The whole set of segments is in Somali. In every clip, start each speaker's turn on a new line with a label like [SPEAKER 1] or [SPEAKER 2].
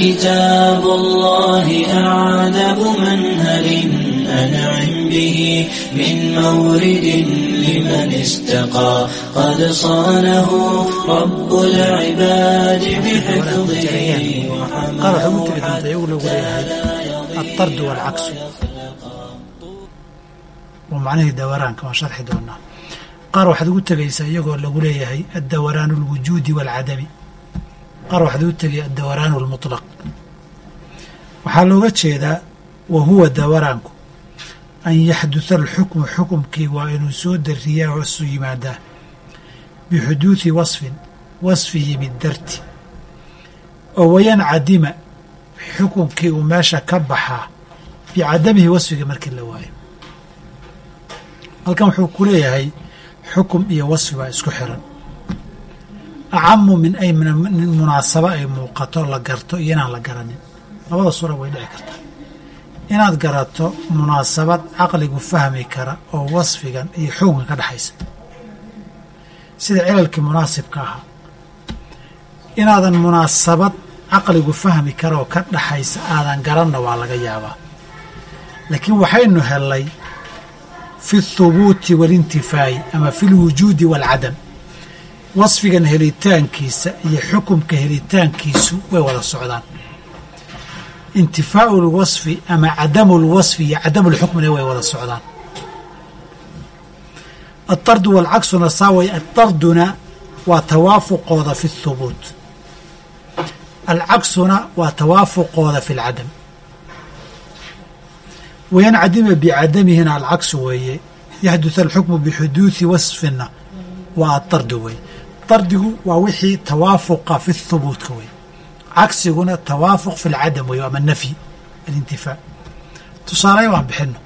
[SPEAKER 1] كتاب الله أعذب منهل أنعم به من مورد لمن استقى قد صانه رب العباد بحفظه
[SPEAKER 2] وحماه الطرد والعكس ومعنه دوران كما شرحي دونا قار waxaad ugu tegaysaa iyagoo lagu leeyahay addawaraanu اlwujuudi qaar waxaad ugu tegaya addawaraanu almutlaq waxaa looga jeedaa wa huwa dawaraanku an yaxdusa alxukmu xukumkii waa inuu soo dariyaa isu yimaadaa bixuduudi wasfin wasfi yimid darti. Oo wayancadima xukumkii uu meesha ka baxaa bicadamihi wasfiga markii la waayo. Halkan wuxuu ku leeyahay xukum iyo wasfi baa isku xiran acamu min ay min munaasabo ay muuqato la garto iyo inaan la garanin. Labada sura way dhici kartaa. Inaad garato munaasabad caqligu fahmi kara oo wasfigan iyo xukunkan ka dhexaysa sida cilalkii munaasibka ahaa. Inaadan munaasabad caqligu fahmi kara oo ka dhaxaysa aadan garanna waa laga yaabaa. Laakiin waxaynu hellay fi اthubuuti waalintifaa'i ama fi اlwujuudi waalcadam wasfigan helitaankiisa iyo xukumka helitaankiisu way wada socdaan intifaau اlwasfi ama cadamu اlwasfi iyo cadamu اlxukmina way wada socdaan altardu waalcaksuna saaway altarduna waa tawaafuqooda fi اthubuut alcaksuna waa tawaafuqooda fi اlcadam wayancadima bicadamihina alcaksu weeye yaxdutث alxukmu bixuduuثi wasfina waa atardu weeye dardigu waa wixii tawaafuqa fi thubuutka wey cagsiguna tawaafuq fi lcadam wey ama nafyi alintifaa tusaalayn waan bixino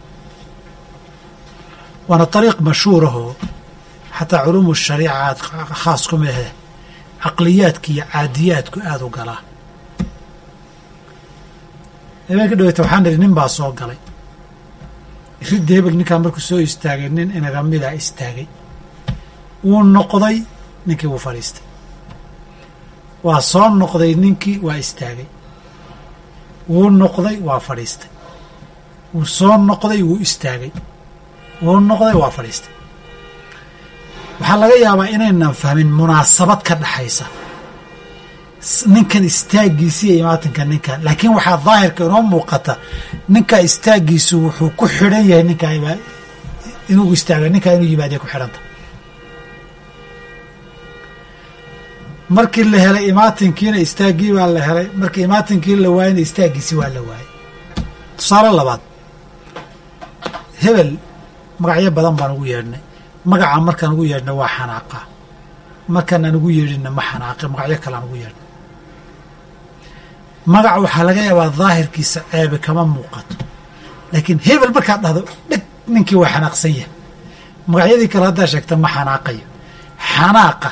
[SPEAKER 2] waana ariiq mashhuurahoo xataa culuumu shariica aad khaas ku mehe caqliyaadka iyo caadiyaadku aada u galaa habeenka dhaweyta waxaan idhi nin baa soo galay ridda hebel ninkaa markuu soo istaagay nin inagamida istaagay wuu noqday ninkii wuu fadhiistay. Waa soo noqday ninkii waa istaagay. Wuu noqday waa fadhiistay. Wuu soo noqday wuu istaagay. Wuu noqday waa fadhiistay. Waxaa laga yaabaa inaynan fahmin munaasabad ka dhaxaysa. Ninkan istaaggiisa iyo imaatinka ninkan laakiin waxaa daahirka inoo muuqata ninka istaaggiisu wuxuu ku xidhan yahay ninkaa inuu istaaga ninkaa inuu yimaadiya ku xidhanta markii la helay imaatinkiina istaaggii baa la helay. Markii imaatinkii la waayana istaaggiisi waa la waayay. Tusaale labaad hebel magacyo badan baan ugu yeedhnay. Magaca markaan ugu yeedhna waa xanaaqa. Markaan aan ugu yeedhinna ma xanaaqe magacyo kale aan ugu yeedhna magac waxaa laga yaabaa daahirkiisa ceebe kama muuqato. Laakiin hebel markaad dhahdo dheg ninkii waa xanaaqsan yahay. Magacyadii kale haddaa sheegta ma xanaaqayo. Xanaaqa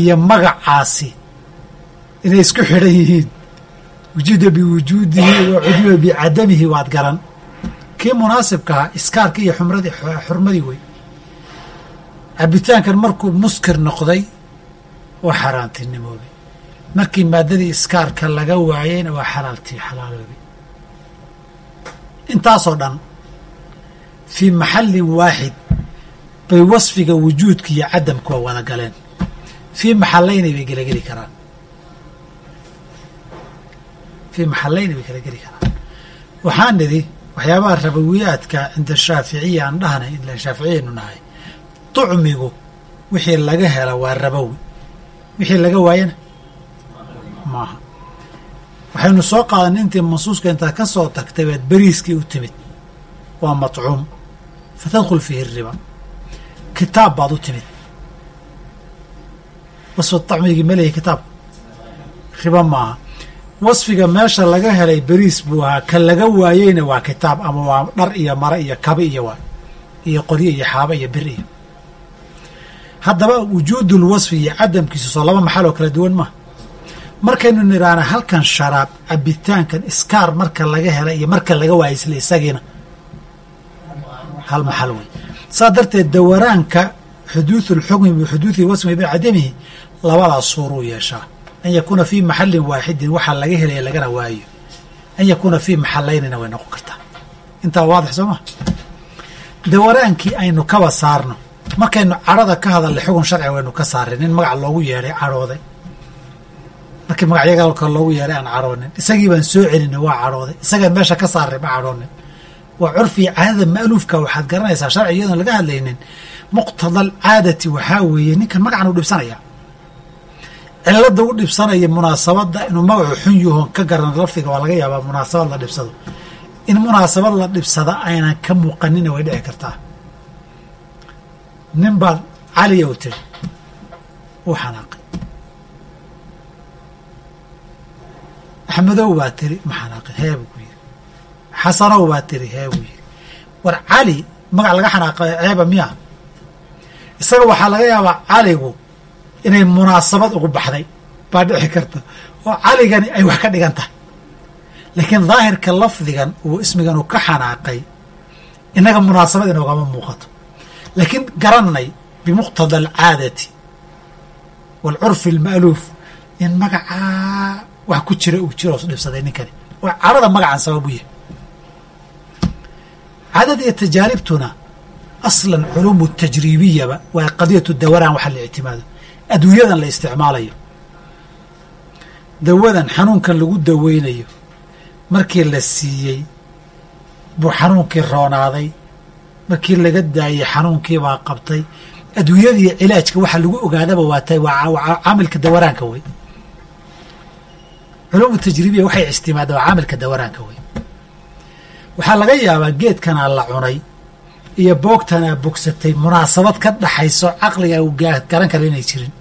[SPEAKER 2] iyo magacaasi inay isku xidhan yihiin. Wujuuda biwujuudihi wa cudima bicadamihi waad garan. Kii munaasibka ahaa iskaarkii iyo xumradii xurmadii wey cabitaankan markuu muskir noqday waa xaaraantinimoobay markii maaddadii iskaarka laga waayeyna waa xalaaltii xalaaloobay intaasoo dhan fii maxallin waaxid bay wasfiga wujuudka iyo cadamkuwa wada galeen fii maxallayni bay gelageli karaan fii maxallayni bay kala geli karaan waxaan nidhi waxyaabaha rabawiyaadka cinda shaaficiya aan dhahnay ilaan shaaficiyaynu nahay tucmigu wixii laga hela waa rabowi wixii laga waayana maaha waxaynu soo qaadanay intii mansuuska intaad ka soo tagtay baad beriiskii u timid waa matcuum fatadkhul fiihi riba kitaab baad u timid wasfi طacmigii malehi kitaabku riba maaha wasfiga meesha laga helay beriis buu ahaa ka laga waayeyna waa kitaab ama waa dhar iyo mare iyo kabi iyo waa iyo qoryo iyo xaaba iyo bir iyo. Haddaba wujuudu lwasfi iyo cadamkiisu soo laba maxal oo kala duwan maaha markaynu nidhaana halkan sharaab cabitaankan iskaar marka laga helay iyo marka laga waayay isla isagiina. Hal maxal wey saa darteed dawaraanka xuduudu lxukmi bixuduudi wasmi bicadamihi labadaas suuruu yeeshaa. An yakuuna fii maxallin waaxidin waxaa laga helaya lagana waayo. An yakuuna fii maxalaynina way noqon kartaa. Intaa waadix soo ma? Dawaraankii aynu kaba saarno. Markaynu cadhada ka hadalnay xugun sharci waynu ka saaray nin magac loogu yeedhay cadhooday. Markii magacyagalka loogu yeedhay aan cadhoonin. Isagii baan soo celinay waa cadhooday. Isagaan meesha ka saaray ma cadhoonin. Waa curfiga caadada ma'luufka waxaad garanaysaa sharci iyadoon laga hadlaynin. Muqtadal caadati waxaa weeye ninkan magacan u dhibsanaya cilada u dhibsanaya munaasabadda inuu magacu xun yahoon ka garan lafdiga waa laga yaabaa munaasabad la dhibsado. In munaasabad la dhibsada aynan ka muuqanina way dhici kartaa. Nin baad caliya u tiri uu xanaaqay. Axmedow baa tiri ma xanaaqin hee buu ku yidhi. Xasanow baa tiri hee buu yidhi. War cali magac laga xanaaqay ceeba miya isaga waxaa laga yaabaa caligu inay munaasabad ugu baxday baa dhici karta. Oo caligani ay wax ka dhigan tahay. Laakiin daahirka lafdigan uu ismigan uu ka xanaaqay innaga munaasabad inoogama muuqato. Laakiin garannay bimuqtada alcaadati waalcurfi alma'luuf in magacaa wax ku jira uu jiro dhibsaday ninkani. Oo magacan sababu yahay. Caadada iyo tajaaribtuna aslan culuumu tajriibiyaba waa qadiyatu dawaraan waxa la ictimaado adduunyadan la isticmaalayo. Dawadan xanuunkan lagu daweynayo. Markii la siiyey buu xanuunkii roonaaday. Markii laga daayey xanuunkiibaa qabtay. Adduunyadii cilaajka waxa lagu ogaadaba waa tahay waa dawaraanka wey. Culuumu tajribiya waxay istimaada waa caamilka dawaraanka wey. Waxaa laga yaabaa geedkanaa la cunay iyo boogtanaa bogsatay munaasabad ka dhaxayso caqliga uu garan kara inay jirin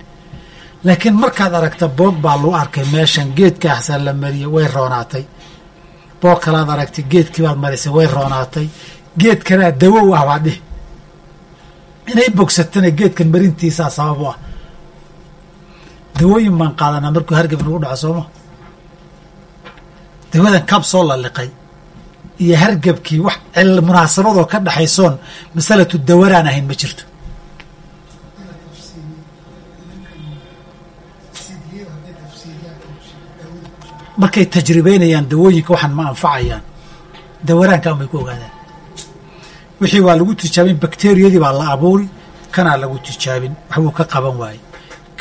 [SPEAKER 2] laakiin markaad aragta boog baa lagu arkay meeshan geedkaasaa la mariyey way roonaatay. Boog kalaad aragtay geedkii baad marisay way roonaatay. Geedkanaa dawow ah baad dhihi. Inay bogsatana geedkan marintiisaa sabab u ah. Dawooyin baan qaadanaa markuu hargab nagu dhaco sooma dawadan kab soo laliqay iyo hargabkii wax munaasabadoo ka dhaxaysoon masalatu dawaraan ahayn ma jirto markay tajribeynayaan dawooyinka waxaan ma anfacayaan. Dawaraanka unbay ku ogaadaan. Wixii waa lagu tijaabin bakteriyadii baa la abuuri kanaa lagu tijaabin waxbuu ka qaban waayey.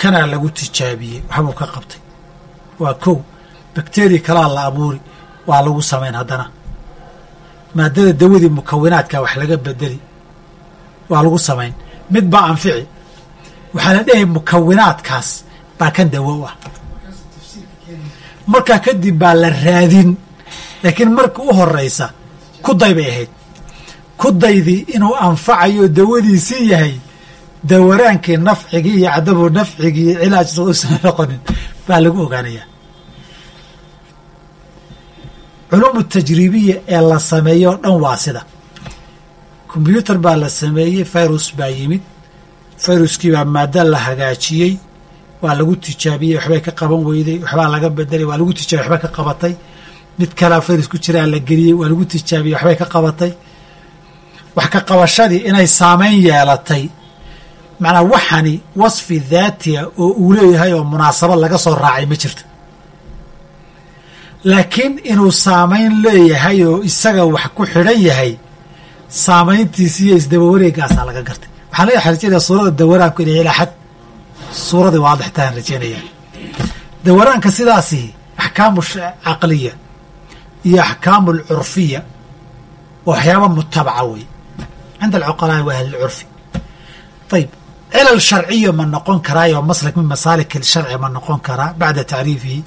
[SPEAKER 2] Kanaa lagu tijaabiyey waxbuu ka qabtay. Waa kow bakteriya kalaa la abuuri waa lagu samayn haddana. Maadada dawadii mukawinaadka wax laga bedeli waa lagu samayn mid baa anfici waxaa la dhehay mukawinaadkaas baa kan dawo u ah markaa kadib baa la raadin. Laakiin marka u horeysa kuday bay ahayd. Kudaydii inuu anfacayo dawadiisii yahay dawaraankii nafcigii iyo cadabu nafcigii cilaajsa usan noqonin baa lagu ogaanayaa culuumu tajribiya ee la sameeyo o dhan waa sida. Kombyuutar baa la sameeyey virus baa yimid. Viruskii baa maado la hagaajiyey waa lagu tijaabiyey waxbay ka qaban weyday waxbaa laga bedelay waa lagu tijabiye waxbay ka qabatay. Mid kalea virus ku jiraa la geliyey waa lagu tijaabiyey waxbay ka qabatay. Wax ka qabashadii inay saamayn yeelatay. Macnaa waxani wasfi daatiya oo uu leeyahay oo munaasabad laga soo raacay ma jirto laakiin inuu saamayn leeyahay oo isaga wax ku xidhan yahay saamayntiisi iyo isdaba wareegaasaa laga gartay. Waxaan leeyahay rajeynaya suurada dawaraanku inay ilaa xad suuradii waadixtaan rajeynaya. Dawaraanka sidaasi axkaamu caqliya iyo axkaamu alcurfiya waa waxyaaba mutabaca wey cinda alcuqalaa'i wa ahli lcurfi. Ayib cilal sharciya ma noqon karaayo maslak min masaalik sharci ma noqon karaa bacda tacriifihi.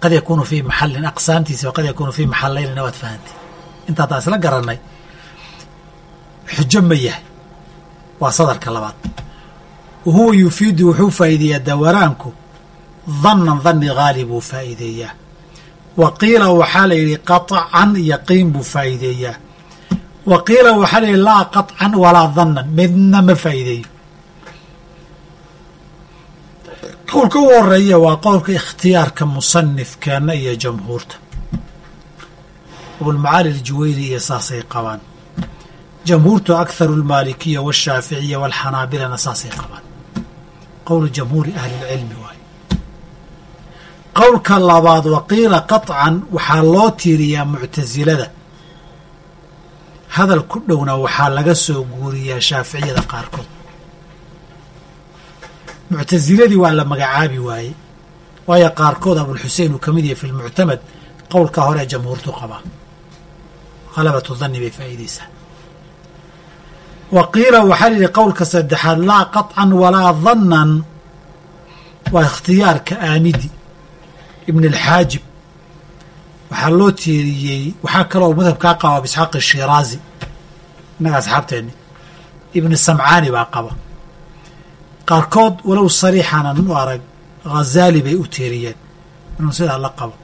[SPEAKER 2] Qad yakunu fii maxalin aqsaamtiisa waqad yakunu fii maxalaynina waad fahantay intaataan isla garanay xujo ma yahay waa sadarka labaad. Wa huwa yufiidu wuxuu faa'iideeyaa dawaraanku. Dannan danni haali buu faa'iideeyaa. Wa qiila waxaa la yidhi qaطcan yaqiin buu faa'iideeyaa. Wa qiila waxaa la yidhi laa qaطcan walaa dannan midna ma faa'iideeyo. Qowlka u horreeya waa qowlka ikhtiyaarka musanifkeena iyo jamhuurta. Abulmacaali aljuwayni iyo saasay qabaan jamhuurtu akharu almaalikiya waalshaaficiya waalxanaabilana saasay qabaan qowlu jamhuuri ahli lcilmi waaye qowlka labaad waqiila qaطcan waxaa loo tiiriyaa muctasilada hadal ku dhowna waxaa laga soo guuriyaa shaaficiyada qaarkood muctasiladii waa la magacaabi waaye waayo qaarkood abulxusein uu ka mid yahay fi lmuctamad qowlka hore jamhuurtu qabaa halabatu danni bay faa'iidaysaa wa qiila waxaa la yidhi qowlka saddexaad laa qaطcan walaa dannan waa ikhtiyaarka aamidi ibn alxaajib waxaa loo tiiriyey waxaa kaloo madhabkaa qaba abisxaaq ishiraazi innaga asxaabteenni ibni samcaani baa qaba qaarkood walow sariixanan u arag ghazaali bay u tiiriyeen inuu sidaa la qabo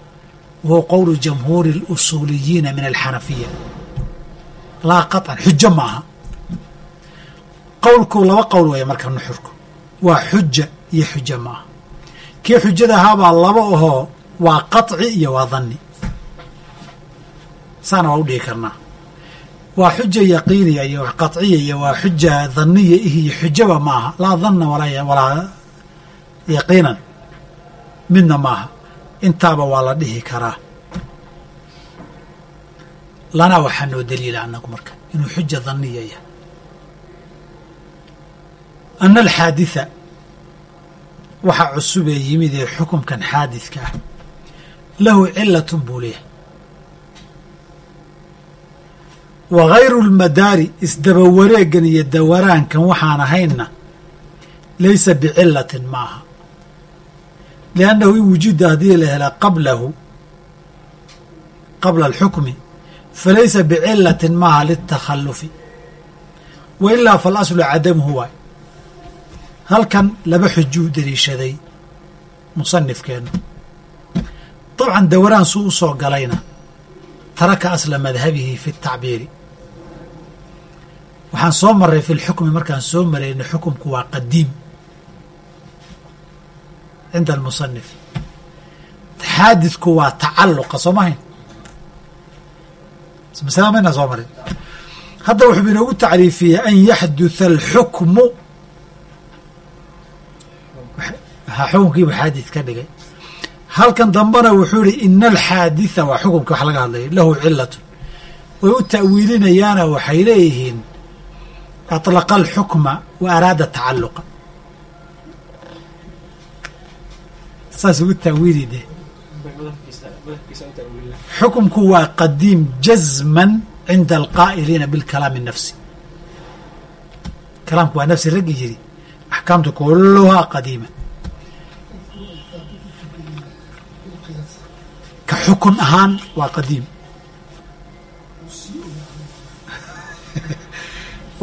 [SPEAKER 2] wahuwa qowlu jamhuuri اlusuuliyiina min alxanafiya laa qaطcan xujo ma aha qowlku laba qowl weeye marka nuxurku. Waa xuja iyo xujo ma aha. Kii xujada ahaabaa laba ahoo waa qaطci iyo waa danni saana waa u dhihi karnaa. Waa xuja yaqiiniya iyo qaطciya iyo waa xuja dhanniya ih iyo xujaba ma aha. Laa dhanna walaa yaqiinan. Midna ma aha. Intaaba waa la dhihi karaa. Lana waxaa noo daliila annagu marka. Inuu xuja dhanniya yahay ana alxaaditha waxa cusubee yimid ee xukumkan xaadidka ah lahu cilatun buu leeyahay wa gayru lmadaari isdaba wareegan iyo dawaraankan waxaan ahaynna laysa bicilatin ma aha liannahu in wujida haddii la hela qablahu qabla alxukmi falaysa bicilatin maaha litakhalufi wa ilaa falaslu cadamuhu waay halkan laba xujuu deliishaday musanifkeennu dabcan dawaraan suu u soo galayna taraka asla madhabihi fi اtacbiiri waxaan soo maray fi lxukmi markaan soo maraynay xukumku waa qadiim. Cinda almusanif. Xaadidku waa tacalluqa soo mahayn? Masala maynaan soo marin? Hadda wuxuu inoogu tacriifiyey an yaxdutha alxukmu xukunkiibu xaadis ka dhigay. Halkan dambana wuxuu yihi ina alxaaditha waa xukunka wax laga hadlaya lahu cilatun way u ta'wiilinayaana waxay leeyihiin atlaqa alxukma wa araada tacaluqa saasuu u taawiili dee. Xukumku waa qadiim jazman cinda alqaa'iliina bilkalaami nafsi kalaamku waa nafsi raggi yidhi axkaamtu kulluhaa qadiima ka xukun ahaan waa qadiim.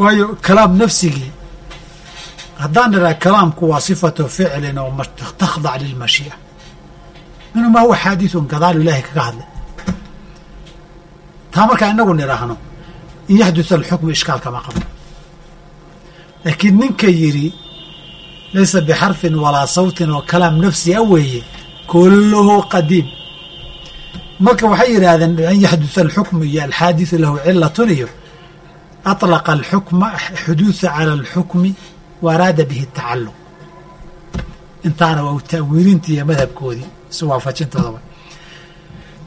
[SPEAKER 2] Waayo kalaam nafsigii haddaan idhaha kalaamku waa sifatu ficlin oo takhdac lilmashii'a minhu maa huwa xaadithun gadaalu ilaahay kaga hadlay. Taa markaa inagu nidhaahno in yaxdutha alxukmu ishkaal kama qabno laakiin ninka yidhi laysa bixarfin walaa sawtin oo kalaam nafsi a weeye kulluhu qadiim marka waxay yidhaahdeen an yaxdusa alxukmu iyo alxaadisu lahu cilatun iyo alaqa alxukma xuduusa cala alxukmi wa araada bihi atacalluq intaana waa u ta'wiilintii iyo madhabkoodii isu waafajintooda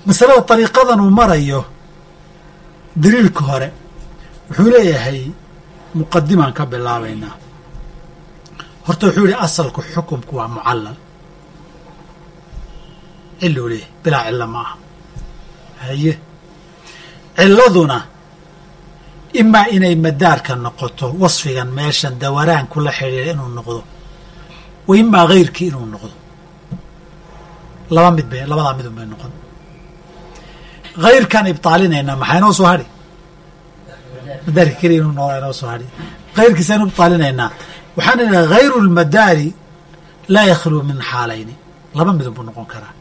[SPEAKER 2] masalada dariiqadan uu marayo daliilka hore wuxuu leeyahay muqadimaan ka bilaabaynaa horta wuxuu yihi asalku xukumku waa mucallal. Ciluu leeyahy bilaa cilla ma aha haye. Ciladuna imaa inay madaarka noqoto wasfigan meeshan dawaraanku la xidhiira inuu noqdo wa imaa hayrkii inuu noqdo. Laba mid bay labadaa midun bay noqon. Hayrkaan ibtaalinaynaa maxaa inoo soo hadhi? Madaarka keliya inuu noqdaa inoo soo hadhi. Hayrkiisaan ibtaalinaynaa waxaan idhaha hayru lmadaari laa yakhluu min xaalayni. Laba midun buu noqon karaa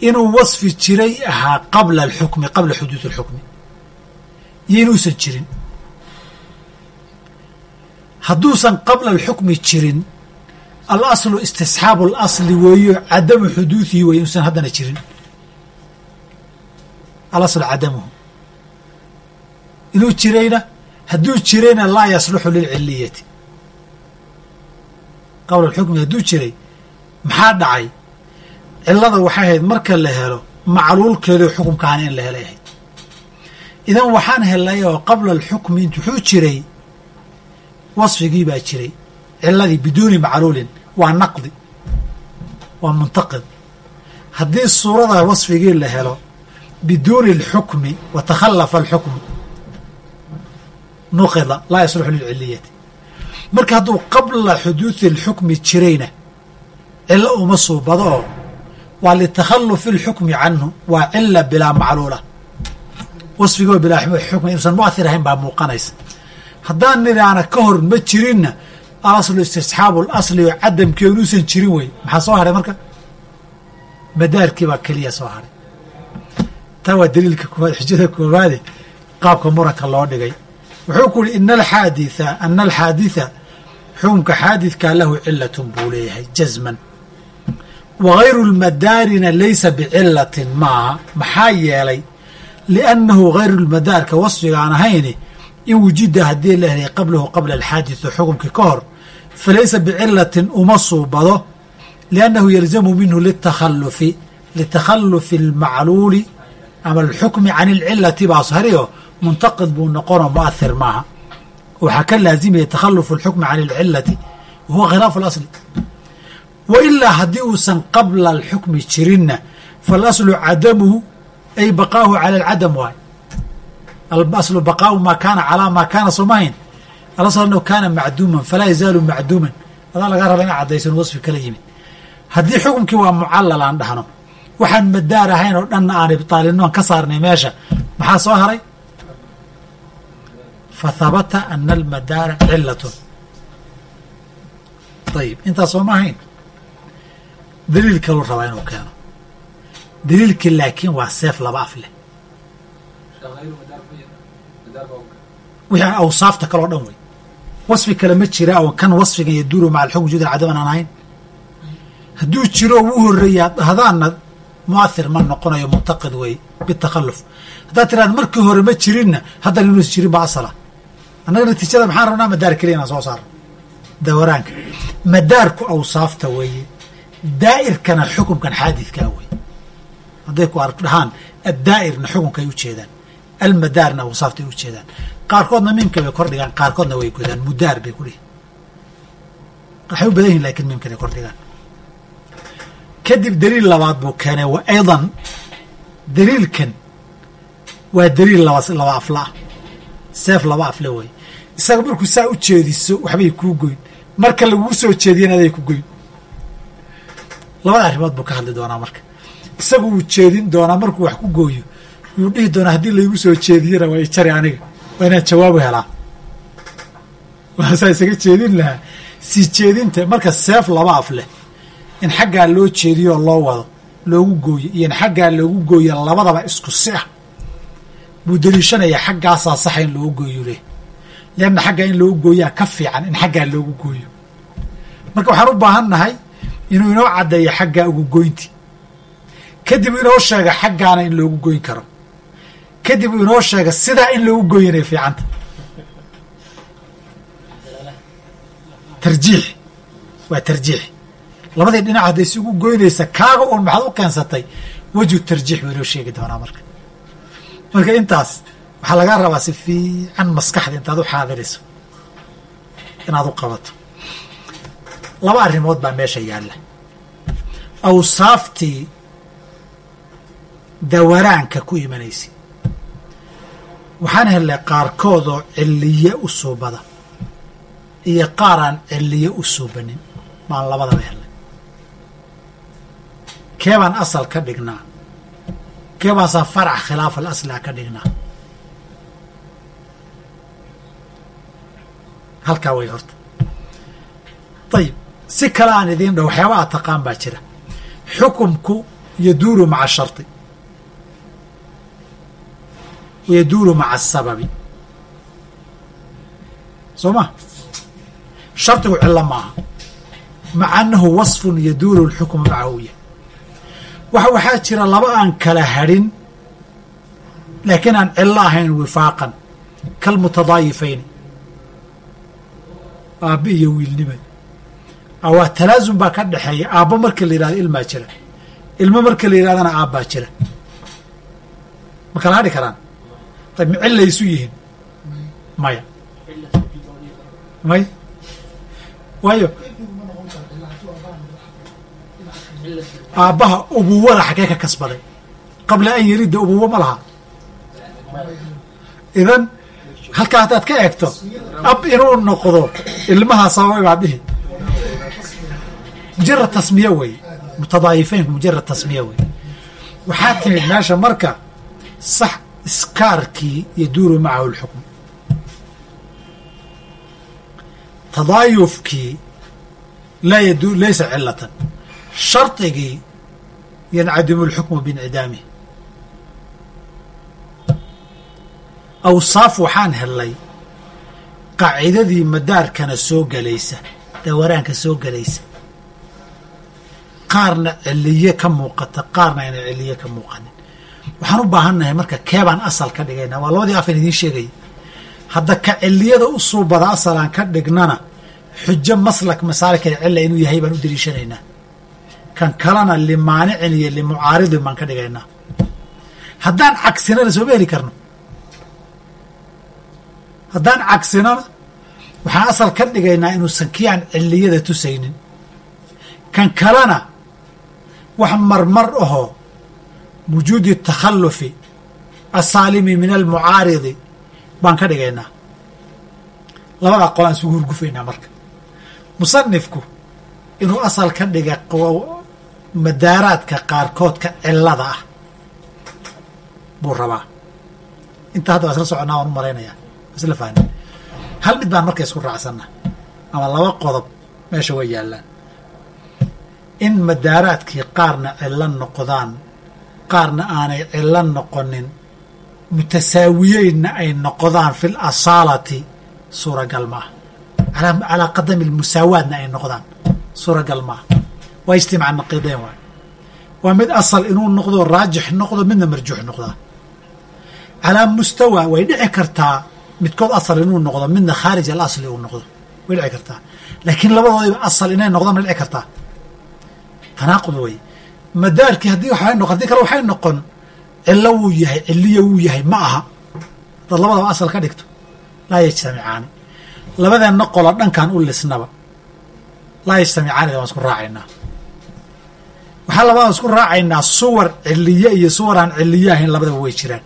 [SPEAKER 2] inuu wasfi jiray ahaa qabla alxukmi qabla xuduud alxukmi. Iyo inuusan jirin. Hadduusan qabla alxukmi jirin alaslu istisxaabu alasli weeyo cadamu xuduudihi weeye inuusan haddana jirin. Alaslu cadamuhu. Inuu jirayna hadduu jirayna laa yasluxu lilciliyati qabla alxukmi hadduu jiray maxaa dhacay cillada waxay ahayd marka la helo macluulkeedu xukumkaana in la helay ahayd. Idan waxaan helnay oo qabla alxukmi wuxuu jiray wasfigii baa jiray. Ciladii biduuni macluulin waa naqdi waa muntaqid. Haddii suurada wasfigii la helo biduuni alxukmi wa takhalafa alxukmu nuqida laa yasluxu lilciliyati marka hadduu qabla xuduudi alxukmi jirayna cilo uma suubado oo waa litakhalufi alxukmi canhu waa cila bilaa macluula. Wasfigoo bilaa xukmi inuusan mu'ahir ahayn baa muuqanaysa. Haddaan nidhaana ka hor ma jirinna alaslu istisxaabu lasli oo cadamkii inuusan jirin wey. Maxaa soo hadhay marka? Madaarkii baa keliya soo hadhay taa waa daliilka koowaad xujada koowaade qaabka muranka loo dhigay. Wuxuu ku yihi ina alxaaditha ana alxaaditha xukunka xaadidkaa lahu cilatun buu leeyahay jazman wagayru lmadaarina laysa bicilatin maaha maxaa yeelay liannahu hayru lmadaarka wasfigaan ahayni in wujida haddii la helay qablahu qabla alxaaditdu xukumkii ka hor falaysa bicilatin uma suubado liannahu yalzamu minhu litakhalufi litakhalufi almacluuli ama alxukmi can ilcilati baas hariyo muntaqid buu noqonoo muahir maaha waxaa ka laazimaya takhalufu alxukmi can alcilati wahuwa khilaafu lasli wa haddii uusan qabla alxukmi jirinna faalaslu cadamuhu ay baqaahu cala alcadam waay. Alaslu baqaau maa kaana calaa maa kaana soomahayn. Alasl annahu kaana macduuman falaa yazaalu macduuman. Adaa lagaa raba ina caddaysan wasfi kala yimid. Haddii xukumkii waa mucallal aan dhahno waxaan madaar ahayn oo dhanna aan ibtaalino aan ka saarnay meesha. Maxaa soo haray? Fa habata ana almadaara cilatun ayib intaas sooma ahayn daliil kaluu rabaa inuu keeno. Daliilkii laakiin waa seef laba af leh. Wixii awsaafta dhan wey. Wasfi kale ma jira oo kan wasfigan yaduuru maca alxukm wujuudan cadaman aan ahayn. Hadduu jiro u horreeyaa dhahdaanna mu'ahir ma noqonayo muntaqid wey bitakhalluf. Haddaad tiraada markii hore ma jirinna haddan inuusa jirin ba asala. Annaga natiijada maxaan rabnaa madaar keliya inaan soo saarno dawaraanka. Madaarku awsaafta weeye daa'irkana xukumkan xaadidkaa wey hadday ku dhahaan addaa'irna xukunkay u jeedaan almadaarna awsaaftay u jeedaan. Qaarkoodna miimka bay kor dhigaan qaarkoodna way godaan mudaar bay ku dhihi. Waxay u badan yihiin laakiin miimkaday kor dhigaan. Kadib daliil labaad buu keenay wa aydan daliilkan waa daliil laba laba afla ah. Seef laba afle wey isaga markuu saa u jeediso waxbay kuu goyn. Marka laguu soo jeediyana aday ku goyn labada arrimood buu ka hadli doonaa marka. Isagu wuu jeedin doonaa markuu wax ku gooyo yuu dhihi doonaa haddii laygu soo jeediyana waa jari aniga waa inaan jawaabu helaa. Waasaa isaga jeedin lahaa. Sii jeedinta marka seef laba af leh in xaggaa loo jeediyooo loo wado loogu gooyo iyo in xaggaa loogu gooyo labadaba isku si ah buu daliishanayaa xaggaasaa saxa in loogu gooyo leh leanna xaggaa in loogu gooyaa ka fiican in xaggaa loogu gooyo. Marka waxaan u baahan nahay inuu inoo caddeeyo xaggaa ugu goynti. Kadib inoo sheega xaggaana in loogu goyn karo. Kadib inoo sheega sidaa in loogu gooyanay fiicanta. Tarjiix. Waa tarjiix. Labadii dhinac hadday isugu goynaysa kaaga uun maxaad u keensatay? Wejhu tarjiix buu inoo sheegi doonaa marka. Marka intaas waxaa lagaa rabaa si fiican maskaxda intaad u xaadirayso. Inaad u qabato laba arrimood baa meesha yaalla awsaaftii dawaraanka ku imanaysa waxaan helnay qaarkood oo ciliye u suubada iyo qaar aan ciliye u suubanin baan labadaba helnay kee baan asal ka dhignaa kee baansaa farac khilaaf al ka dhignaa halkaa way horta ayib si kale aan idiin dhow waxyaaba aad taqaan baa jira. Xukumku yaduuru maca shardi wayaduuru maca asababi soo ma? Shardigu cillo maaha. Maca annahu wasfun yaduuru alxukmu macahu yahy waxa waxaa jira laba aan kala hadhin laakiin aan cillo ahayn wifaaqan. Kalmutadaayifayni aabbi iyo wiilnimad waa talaasum baa ka dhexeeya. Aabbo marka la yidhahdo ilmaa jira. Ilmo marka la yidhahdana aabbaa jira. Ma kala hadhi karaan? Ayb ma cillay yihiin? Maya. May? Waayo. Aabbaha ubuwada xaggee ka kasbaday. Qabla an yelidda ubuwo ma laha. Idan halkaa haddaad ka eegto ab inuu noqdo ilmahaa sababay baad dhihi mujarad tasmiya wey. Mutadaayifaynku mujarad tasmiya wey. Waxaa timid meesha marka sax iskaarkii yaduuru macahu lxukm tadaayufkii laysa cilatan shardigii yancadimu lxukmu biincidaamih awsaaf waxaan helnay qaacidadii madaarkana soo gelaysa dawaraanka soo gelaysa qaarna ciliye ka muuqata qaarna ayna ciliye ka muuqanin. Waxaan u baahannahay marka keebaan asal ka dhigaynaa waa labadii afan idiin sheegaya hadda ka ciliyada u suubada asalaan ka dhignana xujo maslak masaalikal cilla inuu yahay baan u daliishanaynaa kan kalena limaanicin iyo limucaaridin baan ka dhigaynaa. Haddaan cagsinana sooma heli karno? Haddaan cagsinana waxaan asal ka dhigaynaa inuusan kiyaan ciliyada tusaynin. Kan kalena wax marmar ahoo wujuudi takhallufi asaalimi min almucaaridi baan ka dhigaynaa. Labadaa qolaan isugu hurgufaynaa marka. Musanifku inuu asal ka dhiga madaaraadka qaarkoodka cillada ah buu rabaa. Intaa hadda waa isla soconnaa waan u malaynayaa. Isla fahni hal mid baan marka isku raacsanna ama laba qodob meesha way yaallaan in madaaraadkii qaarna cillo noqdaan qaarna aanay cillo noqonin mutasaawiyeynna ay noqdaan fi asaalati suuragal maaha calaa qadami lmusaawaadna ay noqdaan suuragal maaha waa ijtimaaca naqiideyn waay. Waa mid asal inuu noqdo raajix noqdo midna marjuux noqdaa calaa mustawa way dhici kartaa midkood asal inuu noqdo midna khaarij alasli uu noqdo. Way dhici kartaa. Laakiin labadoodiba asal inay noqdaan way dhici kartaa tanaaqud wey madaarkii haddii waxay noqon haddii kale waxay noqon cillo wuu yahay ciliya wuu yahay ma aha. Haddaad labadaba asal ka dhigto. Laa yajtamicaani. Labadeenna qola dhankan u lisnaba. Laa yajtamicaanida waan isku raacaynaa. Waxaa labadaan isku raacaynaa suwar ciliye iyo suwar aan ciliye ahayn labadaba way jiraan.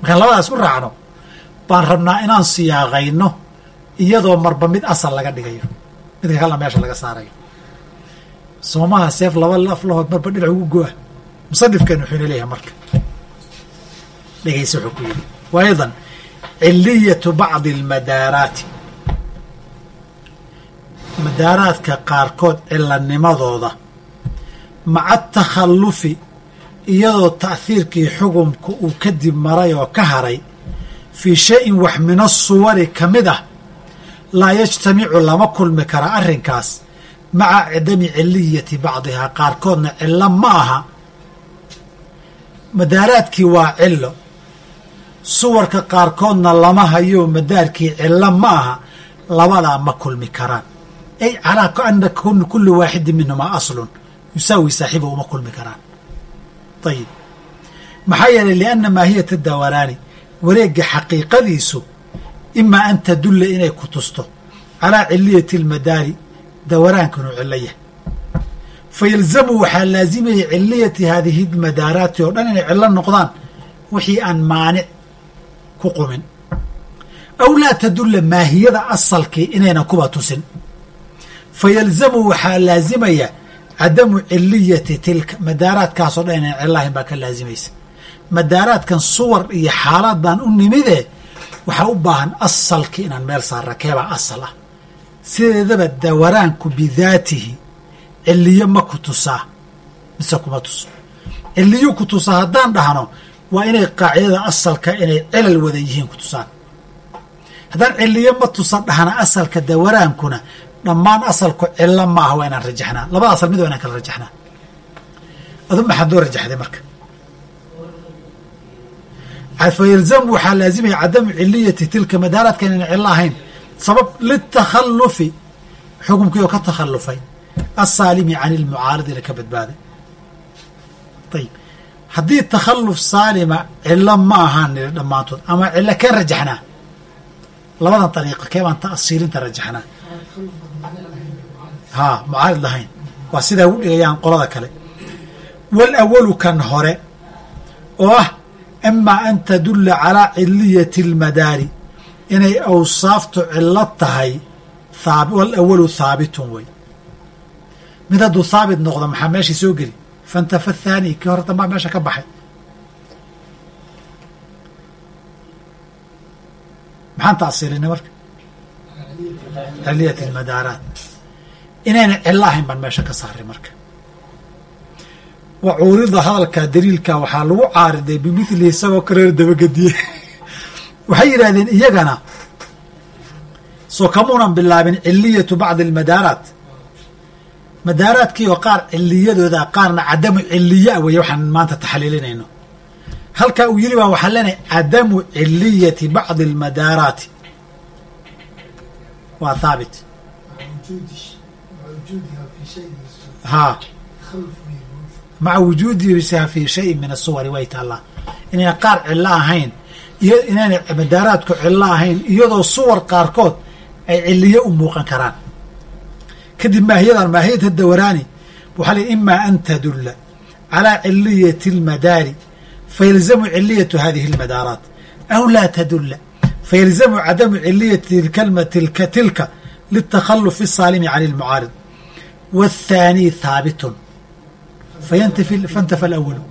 [SPEAKER 2] Markaan labadaa isku raacno baan rabnaa inaan siyaaqayno iyadoo marba mid asal laga dhigayo. Midka kalena meesha laga saarayo soomaha seef laba laf lahood marba dhinac ugu go-a musanifkeenu wuxuu ina leeyahay marka. Dhegayse wuxuu ku yidhi wa ciliyatu bacdi almadaaraati. Madaaraadka qaarkood cilanimadooda maca atakhallufi iyadoo ta'hiirkii xukumka uu kadib maray oo ka haray fii shayin wax min asuwari ka mid ah laa yajtamicu lama kulmi kara arrinkaas maca cidami ciliyati bacdihaa qaarkoodna cillo ma aha madaaraadkii waa cillo. Suwarka qaarkoodna lama hayo madaarkii cillo ma aha labadaa ma kulmi karaan. Ay calaa ana kulli waaxidin minhumaa aslun. Yusaawi saaxiiba uma kulmi karaan. Ayib maxaa yeelay lianna maahiyata dawaraani wareegga xaqiiqadiisu imaa an tadulla inay ku tusto. Calaa ciliyati almadaari dawaraanka inuu cillo yahay fa yalzamu waxaa laazimaya ciliyati haadihi madaaraati oo dhan inay cillo noqdaan wixii aan maanic ku qumin aw laa tadulla maahiyada asalkii inaynan kuba tusin fa yalzamu waxaa laazimaya cadamu ciliyati tilka madaaraadkaasoo dhan inaan cillo ahayn baa ka laazimaysa madaaraadkan suwar iyo xaaladan u nimide waxaa u baahan asalkii inaan meel saarra keebaa asal ah sideedaba dawaraanku bidaatihi ciliyo ma ku tusaa mise kuma tuso. Ciliyo ku tusaa haddaan dhahno waa inay qaacidada asalka inay cilal wada yihiin ku tusaan. Haddaan ciliyo ma tusa dhahna asalka dawaraankuna dhammaan asalku cilo ma aha waa inaan rajaxnaa. Labada asal mid waa inaan kala rajaxnaa. Adu maxaad doo rajaxday marka? Fayalzamu waxaa laazimaya cadamu ciliyati tilka madaaraadka inayna cillo ahayn sabab litakhallufi xukumkii oo ka takhallufay asaalimi can ilmucaaridina ka badbaaday. Ayib haddii takhalluf saalima cillo ma ahaan niri dhammaantood ama cillo kee rajaxnaa? Labadan dariiqa kee baan ta'siilinta rajaxnaa? Haa mucaarid lahayn. Waa sidaa u dhigayaan qolada kale. Wal awalu kan hore oo ah amaa an tadulla calaa ciliyati almadaari inay awsaaftu cillo tahay wal awalu haabitun wey mid hadduu haabit noqdo maxaa meeshii soo geli? Fantafa thaani kii hore dambaa meesha ka baxay. Maxaan taasiilinay marka? Ciliyat almadaaraat inayna cillo ahayn baan meesha ka saaray marka. Wa cuurida hadalka daliilka waxaa lagu caariday bimithlihi isagoo kaleer dabagediye waxay yidhahdeen iyagana soo kamuunan bilaabin ciliyatu bacdi almadaaraat. Madaaraadkii oo qaar ciliyadooda qaarna cadamu ciliya weeye waxaan maanta taxliilinayno halkaa uu yiri baa waxaa leenahay cadamu ciliyati bacdi almadaaraati waa haabit haa. Maca wujuudiha fi shayin min asuwari way taallaa. Inayna qaar cillo ahayn iyo inayna madaaraadku cillo ahayn iyadoo suwar qaarkood ay ciliyo u muuqan karaan kadib maahiyadan maahiyata dawaraani waxaa lii imaa an tadulla calaa ciliyati almadaari fayalzamu ciliyatu hadihi almadaaraat aw laa tadulla fayalzamu cadamu ciliyati tilka tilka litakhalufi الsaalimi can اlmucaarid wالthaani haabitun fantafa alawalu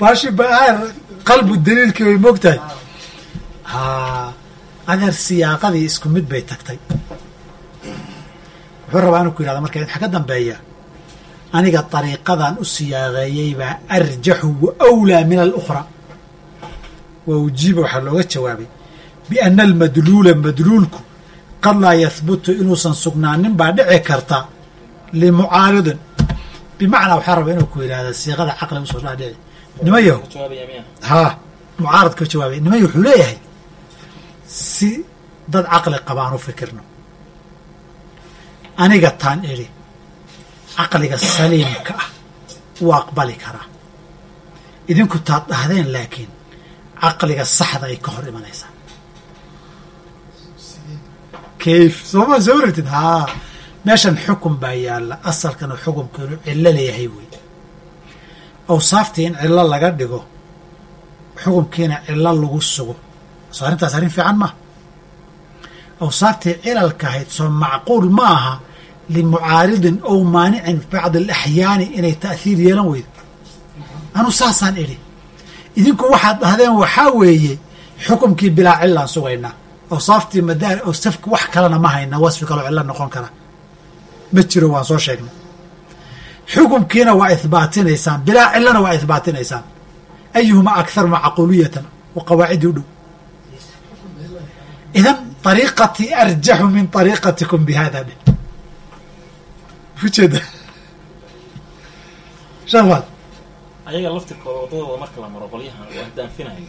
[SPEAKER 2] baashi baar qalbu daliilkii way moogtahay adeer siyaaqadii isku mid bay tagtay. Wuxuu rabaa inuu ku yidhahda marka waxa ka dambeeya aniga dariiqadan u siyaaqeeyey baa arjaxu wa awlaa min alukhra. Wa ujiiba waxaa looga jawaabay biana almadluula madluulku qad laa yahbutu inuusan sugnaanin baa dhici karta limucaaridin bimacnaa waxaa raba inuu ku yidhahda siiqada caqli u soo dhaadhici nimayahu haa mucaarad ka jawaabay nimaya wuxuu leeyahay si dad caqli qaba aan u fikirno. Aniga taan idhi caqliga saliimka ah wuu aqbali karaa. Idinku taad dhahdeen laakiin caqliga saxda ay ka hor imanaysaa kayf sooma soo waratid haa meeshan xukun baa yaalla. Asalkana xukumku inuu cillo leeyahay wey awsaaftii in cillo laga dhigo. Xukumkiina cillo lagu sugo. Soo arrintaas arrin fiican maaha awsaaftii cilalka ahayd soo macquul ma aha limucaaridin ow maanicin bacdi alaxyaani inay ta'hiir yeelan weydo anuu saasaan idhi. Idinku waxaad dhahdeen waxaa weeye xukumkii bilaa cilaan sugaynaa awsaaftii madaari awsafki wax kalena ma hayna wasfi kaloo cillo noqon kara. Ma jiro waan soo sheegnay xukumkiina waa ihbaatinaysaan bilaa cilana waa ihbaatinaysaan ayuhuma akthar macquuliyatan wa qawaacidii u dhow. Idan ariiqatii arjaxu min ariiqatikum bi. Hada dhe ujeeda shamaad
[SPEAKER 3] ayaga laftirkooda waddadooda marka la maro qolyahan waa daanfinayo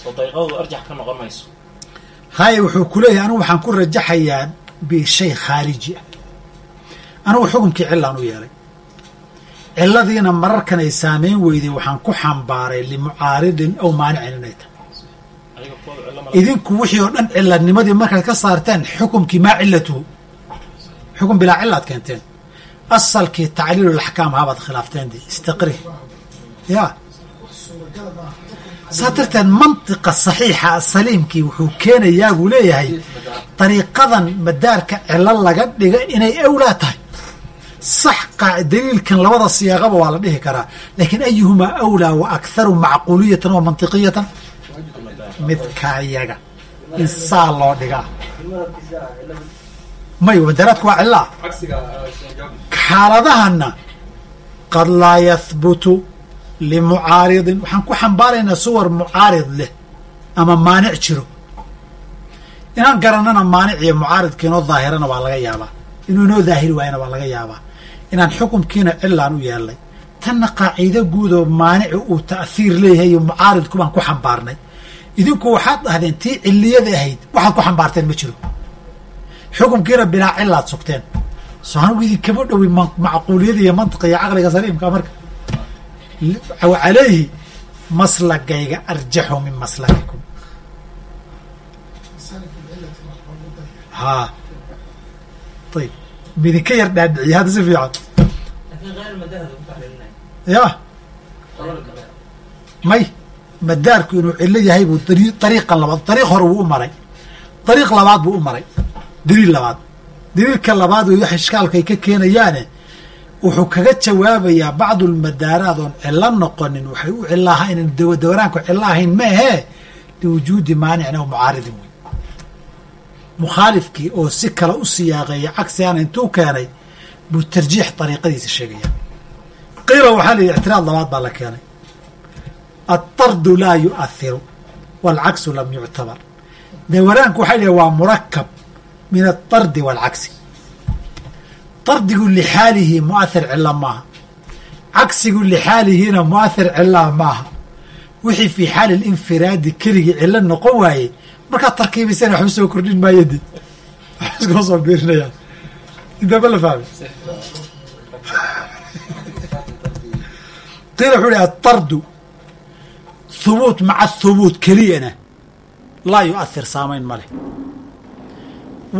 [SPEAKER 3] soo dariiqadoodu arjax ka noqon mayso.
[SPEAKER 2] Haye wuxuu ku leeyahay anugu waxaan ku rajaxayaa bishay khaariji ah anugu xukumkii cilaan u yeelay. Ciladiina mararkan ay saamayn weyday waxaan ku xambaaray limucaaridin aw maanicin inay tahay.
[SPEAKER 3] Cillo
[SPEAKER 2] idinku wixii oo dhan ciladnimadii markaad ka saarteen xukumkii maa cilatuhu xukum bilaa cilaad keenteen. Asalkii tacliilulaxkaam habaad khilaafteen istiqri. Ya saa darteed mantiqa saxiixa saliimkii wuxuu keenayaa buu leeyahay dariiqadan madaarka cilo laga dhiga inay awlaa tahay sax daliilkan labada siyaaqaba waa la dhihi karaa. Laakiin ayuhumaa awlaa wa akharu macquuliyatan wa mantiqiyatan midka iyaga in saa loo dhigaa. May madaaraadku waa cilaa xaaladahana qad laa yahbutu limucaaridin waxaan ku xambaaraynaa suwar mucaarid leh ama maanic jiro. Inaan garanana maanic iyo mucaaridka inoo daahirana waa laga yaabaa. Inuu inoo daahiri waayana waa laga yaabaa inaan xukumkiina cilaan u yeelnay tanna qaaciido guud oo maanici uu ta'hiir leeyahay iyo mucaaridku baan ku xambaarnay. Idinku waxaad dhahdeen tii ciliyada ahayd waxaad ku xambaarteen ma jiro. Xukunkiina bilaa cilaad sugteen. So anigu idinkama dhowi macquuliyada iyo mantiqa iyo caqliga saliimka marka. Calayhi maslagayga arjaxu min maslakikum. Ha ayib midinka yar dhaadhiciya hadda si fiican. Ya may madaarku inuu cilo yahay buu dariiqan labaad dariiq hore wuu u maray. Dariiq labaad buu u maray. Daliil labaad. Daliilka labaad wey wax ishkaalkay ka keenayaane wuxuu kaga jawaabayaa bacdulmadaaraad oon cilo noqonin waxay u cilo ahayn dawaraanku cilo ahayn ma ahee liwujuudi maanicna o mucaaridin wey mukhaalifkii oo si kale u siyaaqeeya cagsigaana intuu keenay buu tarjiix dariiqadiisa sheegaya. Qiila waxaa la yidhi ictiraad labaad baa la keenay. Altardu laa yu'ahiru waalcagsu lam yuctabar dawaraanku waxay lehy waa murakab min altardi waalcagsi tardigu lixaalihi mu'ahir cila maaha. Cagsigu lixaalihiina mu'ahir cilaa maaha. Wixii fii xaali linfiraadi keligii cilo noqon waayey markaad tarkiibisana waxba soo kordhin maayo di wax iskuma soo biirinayaan intaaba la fahmay qiila wuxuu ihi atardu thubuut maca thubuut keliyana laa yu'ahir saamayn ma leh.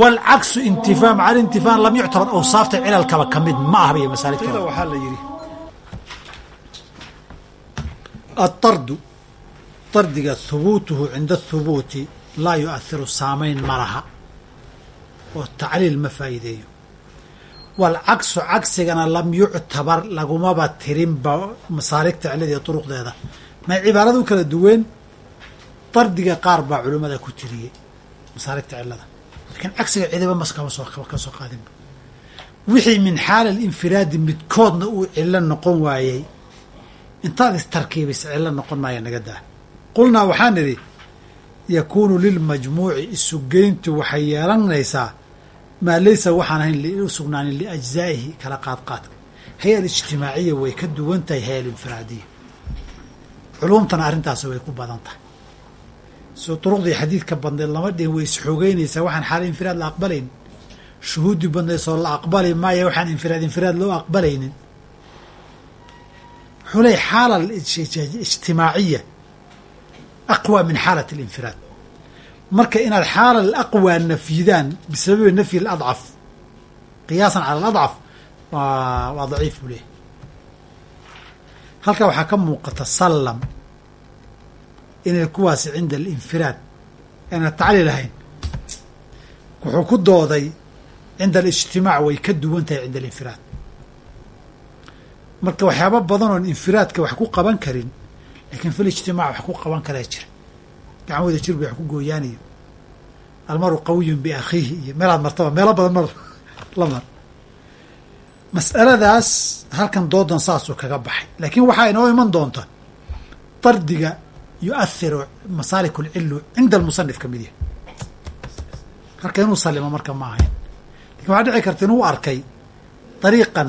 [SPEAKER 2] Waalcagsu intifaa maca alintifaa lam yuctabar awsaafta cilalkaba ka mid ma ahba iyo waxaa la yidhi atardu tardiga thubuutuhu cinda athubuuti laa yu'ahiru saamayn ma laha. Oo tacliil ma faa'iideeyo. Waalcagsu cagsigana lam yuctabar lagumaba tirinba masaaligta cilada iyo duruqdeeda may cibaaradu kala duween? Dardiga qaar baa culimmada ku tiriyey masaaligta cilada. Laakiin cagsiga cidiba mas kama soo ka soo qaadinba wixii min xaali alinfiraadi midkoodna uu cilo noqon waayey. Intaad istarkiibisa cilo noqon maaya naga daa. Qulnaa waxaan idhi yakuunu lilmajmuuci isugeyntu waxay yeelanaysaa maa laysa waxaan ahayn u sugnaanin liajzaa'ihi kala qaadqaadka. Hay alijtimaaciya way ka duwan tahay hay alinfiraadiya culumtana arrintaas way ku badan tahay. Soo duruqdii xadiidka badneed lama dhihin way isxoogeynaysaa waxaan xaala infiraad la aqbalaynin shuhuuddii badneed soo la aqbali maayo waxaan infiraad infiraad loo aqbalaynin. Wuxuu leey xaala ijtimaaciya aqwa min xaalat alinfiraad marka inaad xaala alaqwaa nafyidaan bisababi nafyi aladcaf qiyaasan cala aladcaf waa daciif buu leeyahy halkaa waxaa ka muuqata sallam inay kuwaasi cinda alinfiraad ayna tacliil ahayn wuxuu ku dooday cinda alijtimaac way ka duwan tahay cinda alinfiraad marka waxyaaba badan infiraadka wax ku qaban karin laakiin fi lijtimaac wax ku qaban karaa jira. Gacan wada jir bay wax ku gooyaanayo almaru qawiyun biakhiihi iyo meelaad martaba meelo badan mar la mar. Mas'aladaas halkan doodan saasuu kaga baxay. Laakiin waxaa inoo iman doonta dardiga yu'ahiru masaalik lcilu cinda almusanif ka mid yahay. Halka inuu salimo marka ma ahayn. Lakin waxaa dhici karta inuu arkay dariiqan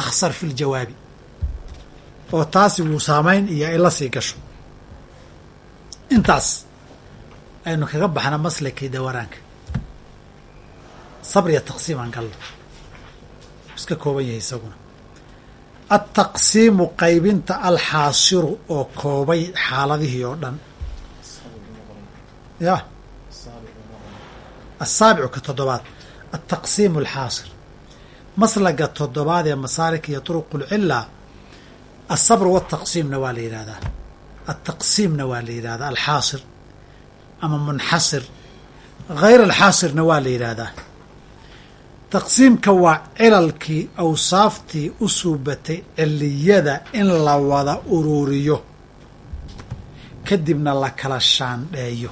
[SPEAKER 2] akhsar fi ljawaabi oo taasi wuu saamayn iyo ay la sii gasho. Intaas aynu kaga baxna maslakii dawaraanka. Sabriya taqsiiman gallo iska kooban yahay isaguna. Altaqsiimu qaybinta alxaasiru oo koobay xaaladihii oo dhan. Ya asaabicu ka toddobaad. Altaqsiimu alxaasir maslaga toddobaad ee masaalik iyo turuq lcila alsabr waltaqsiimna waa la yidhahdaa altaqsiimna waa la yidhahdaa alxaasir ama munxasir hayr alxaasirna waa la yidhaahdaa taqsiimka waa cilalkii awsaaftii u suubatay ciliyada in la wada ururiyo kadibna la kala shaandheeyo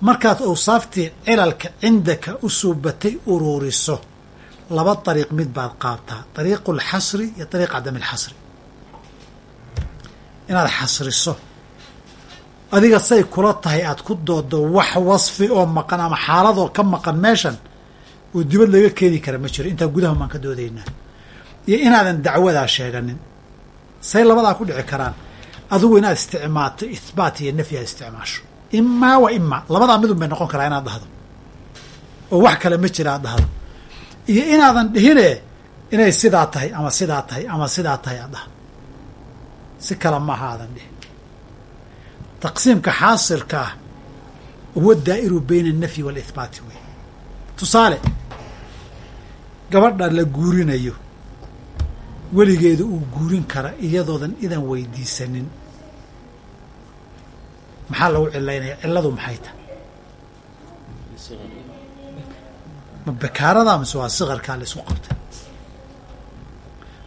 [SPEAKER 2] markaad awsaaftii cilalka cindaka u suubatay ururiso laba dariiq mid baad qaabtaa dariiqu alxasri iyo dariiq cadami alxasri inaad xasriso. Adiga say kula tahay aad ku doodo wax wasfi oo maqan ama xaaladoo ka maqan meeshan oo dibad laga keeni kara ma jiro. Intaa gudaha maan ka doodaynaa iyo inaadan dacwadaa sheeganin. Say labadaa ku dhici karaan. Adigu inaad isticmaalto ihbaat iyo nafyi aad isticmaasho. Imaa wa imaa labadaa midun bay noqon karaa inaad dhahdo. Oo wax kale ma jira aad dhahdo iyo inaadan dhihine inay sidaa tahay ama sidaa tahay ama sidaa tahay aad dhahdo si kale maaha aadan dhihin. Taqsiimka xaasilka ah huwa daa'iru bayna alnafyi waalihbaati wey tusaale gabadha la guurinayo weligeeda uu guurin kara iyadoodan idan weydiisanin. Maxaa lagu cilaynaya cilladu maxay tahay ma bikaarada mise waa sikarkaa la isku qabtay?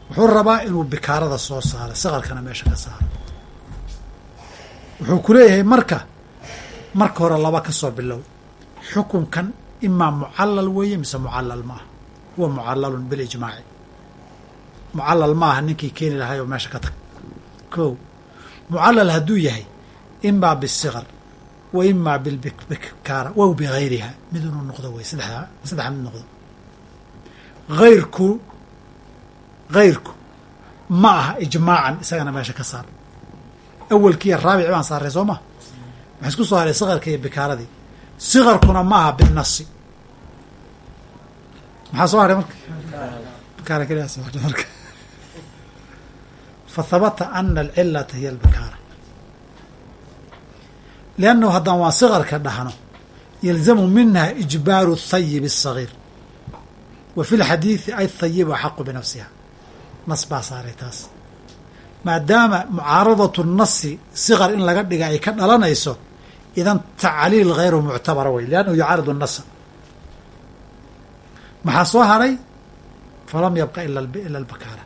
[SPEAKER 2] Wuxuu rabaa inuu bikaarada soo saaro sikarkana meesha ka saaro. Wuxuu ku leeyahay marka marka hore laba ka soo bilow. Xukunkan imaa mucallal weeye mise mucallal ma aha huwa mucallalun bilijmaaci mucallal ma aha ninkii keeni lahay oo meesha ka tag. Ko mucallal hadduu yahay imaa bisikar wa imaa bilbikaara waw bigayriha mid inuu noqdo wey saddexda saddexa mid noqdo. Ayrku hayrku ma aha ijmaacan isagana meesha ka saar. Awelkiiyo raabici baan saaray soo ma? Waxaa isku soo haray sikarka iyo bikaaradii. Sikarkuna ma aha binasi maxaa soo haray marka? Bikaara fahabata ana alcilata hiya albikaara liannahu haddaan waa sikarka dhahno yalzamu minha ijbaaru thayib الsagiir wa fi lxadiidi ay thayibu axaqu binafsiha nas baa saaray taas maadaama mucaaradatu nasi sikar in laga dhiga ay ka dhalanayso idan tacliil hayru muctabara wey liannahu yucaaridu nasa maxaa soo haray falam yabqa ila albakaara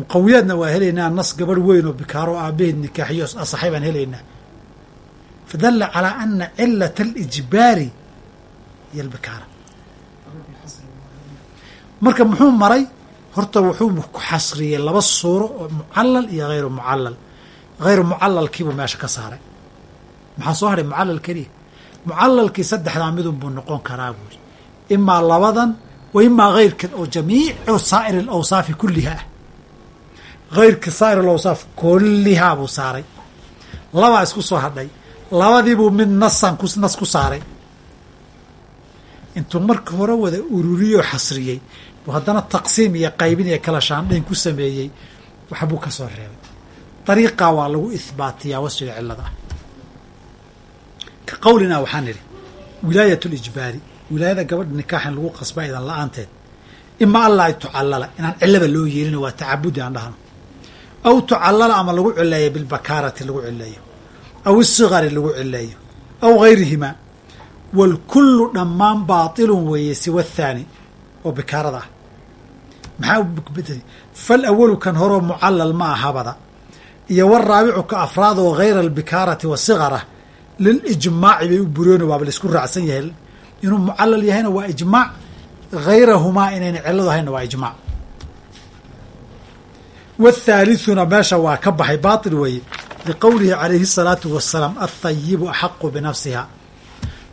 [SPEAKER 2] muqawiyaadna waa helaynaa nas gabadh weyn oo bikaaro aabaheed nikaaxiyo asaxay baan helaynaa. Fadalla calaa ana cilata alijbaari hiyo albikaara marka muxuu maray? Horta wuxuu ku xasriyey laba suuro oo mucallal iyo hayru mucallal. Hayru mucallalkiibuu meesha ka saaray. Maxaa soo hadhay mucallal keliya mucallalkii saddexdaa midun buu noqon karaa buuri imaa labadan wa imaa hayrkan oo jamiicu saa'iri alawsaafi kulliha ah hayrka saa'ir alawsaaf kullihaa buu saaray. Labaa isku soo hadhay. Labadiibuu mid nasan nas ku saaray. Intuu marka hore wada ururiyoo xasriyey buu haddana taqsiim iyo qaybin iyo kala shaandhayn ku sameeyey waxbuu ka soo reebay. Dariiqaa waa lagu ihbaatiyaa wasfiga cillada. Ah ka qowlinaa waxaan nidhi wilaayat lijbaari wilaayada gabadha nikaaxin lagu qasba idan la'aanteed. Ima allaa tucallala inaan cillaba loo yeelino waa tacabudi aan dhahno aw tucallala ama lagu cileeyo bilbakaarati lagu cileeyo aw isigari lagu cileeyo aw gayrihimaa waalkullu dhammaan baatilun weeye siwa athaani oo bikaarada ah. Maxaa fal awalu kan horoo mucallal ma ahabada iyo waraabicu ka afraad oo hayra albikaarati wasigara lilijmaaci bay u burooni waaba la isku raacsan yahay. Inuu mucallal yahayna waa ijmaac hayrahumaa inayna cilladu ahaynna waa ijmaac wathaalithuna meesha waa ka baxay baatil weeye liqowlihi calayhi الsalaatu wasalaam althayibu axaqu binafsiha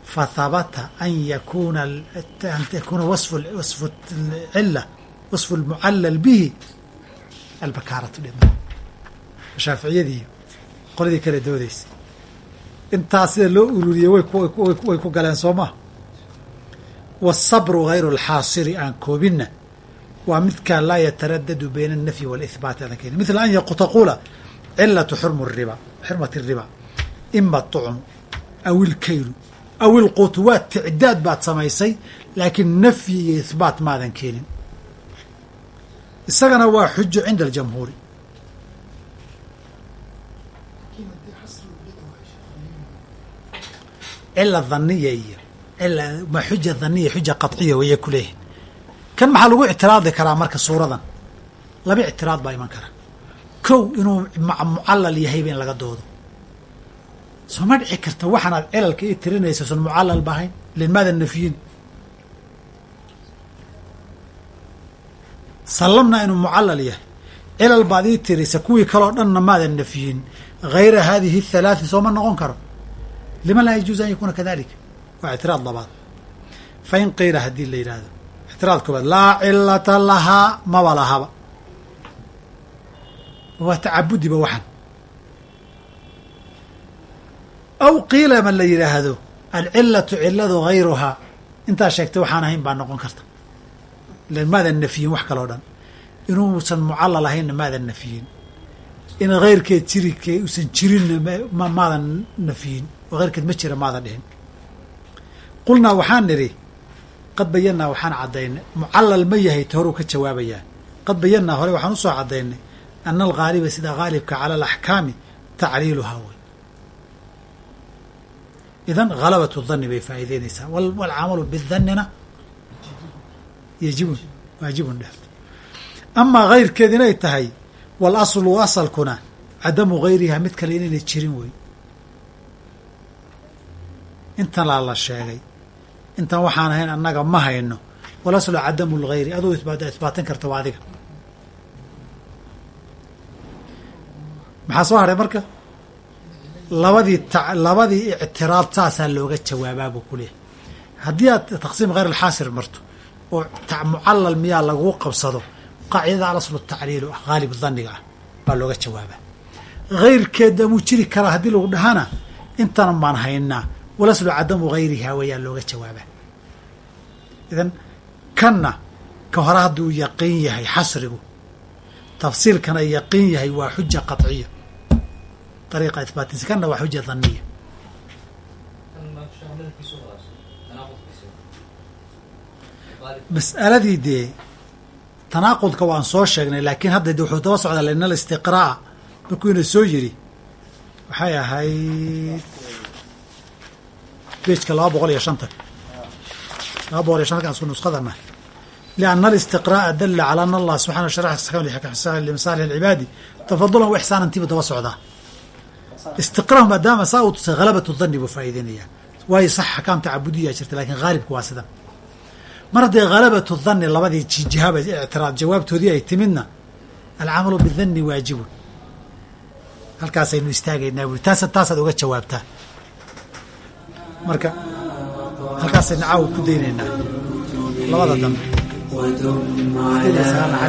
[SPEAKER 2] fahabata an yakuna an yakuna wasfu wasfu cila wasfu lmucallal bihi albakaaratu dhima shaaficiyadii qoladii kale doodaysa intaas sida loo ururiyey way ku galeen soo maa waasabru hayru alxaasiri aan koobinna waa midkaan laa yataradadu bayna alnafyi waalihbaati adan keeni mithla an taquula cilatu xurmu riba xurmati riba. Ima aطucmu aw ilkaylu aw ilquutu waa ticdaad baad samaysay laakiin nafyi iyo ihbaat maadan keenin. Isagana waa xujo cinda aljamhuuri. Cila dhaniya iyo ma xuja dhaniya xuja qaطciya wayay ku leeyihiin kan maxaa lagu ictiraadi karaa marka suuradan? Laba ictiraad baa iman kara kow inuu mucallal yahayba in laga doodo. Soo ma dhici karta waxaanaad cilalka ii tirinaysa son mucallal ba ahayn ilan maadan nafyin. Sallamna inuu mucallal yahay. Cilal baad ii tirisa kuwii kaleo dhanna maadan nafyin. Hayra hadihi athalaati sooma noqon karo. Lima laa yajuuز an yakuna kadalika waa ictiraad labaad. Fain qiila haddii la yidhaahdo ictiraad koobaad laa cilata lahaa maba lahaba waa tacabudiba waxan. Aw qiila ma la yidhaahdo alcilatu ciladu hayruhaa intaa sheegtay waxaan ahayn baa noqon karta. Ilan maadan nafiyin wax kaloo dhan. Inuusan mucallal ahaynna maadan nafiyin in hayrkeed jirike usan jirinna maadan nafiyin oo hayrkeed ma jira maadan dhihin. Qulnaa waxaan nidhi qad bayanaa waxaan caddaynay mucallal ma yahay ta horuu ka jawaabayaa. Qad bayanaa hore waxaan u soo caddaynay ana alghaaliba sida haalibka cala alaxkaami tacriiluhaa wey idan halabatu dhanni bay faa'iideynaysaa waalcamalu bidannina yajibun waajibun dheh amaa hayrkeed inay tahay wal aslu asalkuna cadamu hayriha mid kale inaynay jirin wey intanaa la sheegay intan waxaan ahayn annaga ma hayno. Wal aslu cadamu lgayri aduu isbaatin karta waa adiga. Maxaa soo hadhay marka? Labadii labadii ictiraad saasaa looga jawaabaa buu ku haddii aad taqsiim hayr alxaasir marto oo mucallal miyaa laguu qabsado qaacidada alaslu tacriilu ah haalib dhanniga ah baa looga jawaabaa. Hayrkeeda muu jiri karaa haddii lagu dhahana intanan baan haynaa walaslu cadamu hayriha wayaa looga jawaabaa. Idan kanna ka hore hadduu yaqiin yahay xasrigu tafsiilkana yaqiin yahay waa xuja qaطciya ariiqa ihbaatinsi kanna waa xuja dhaniya mas'aladii dee tanaaqudka waan soo sheegnay laakiin hadda de wuxuu daba socdaa lina alistiqraa'a markuu ina soo yidhi waxay ahayd bejka laba boqol iyo shanta. Laba boqol iyo shantan isku nusqadana lianna alistiqraa'a dalla calaa ana allah subxana sharaxa limasaalix alcibaadi tafadulan wa ixsaanan tiibu daba socdaa istiqraa maadaama saa uu tusay halabatu dhanni buu faa'iideynayaa waayo sax axkaam tacabudiyaa jirta laakiin haalibka waa sidan mar haddee halabatu dhanni labadii jihaba ictiraad jawaabtoodii ay timidna alcamalu bidhanni waajibun halkaasaynu istaagaynaa bui taas taasaad uga jawaabtaa marka halkaasaynu caawa ku daynaynaa. Labada dambe.
[SPEAKER 1] لا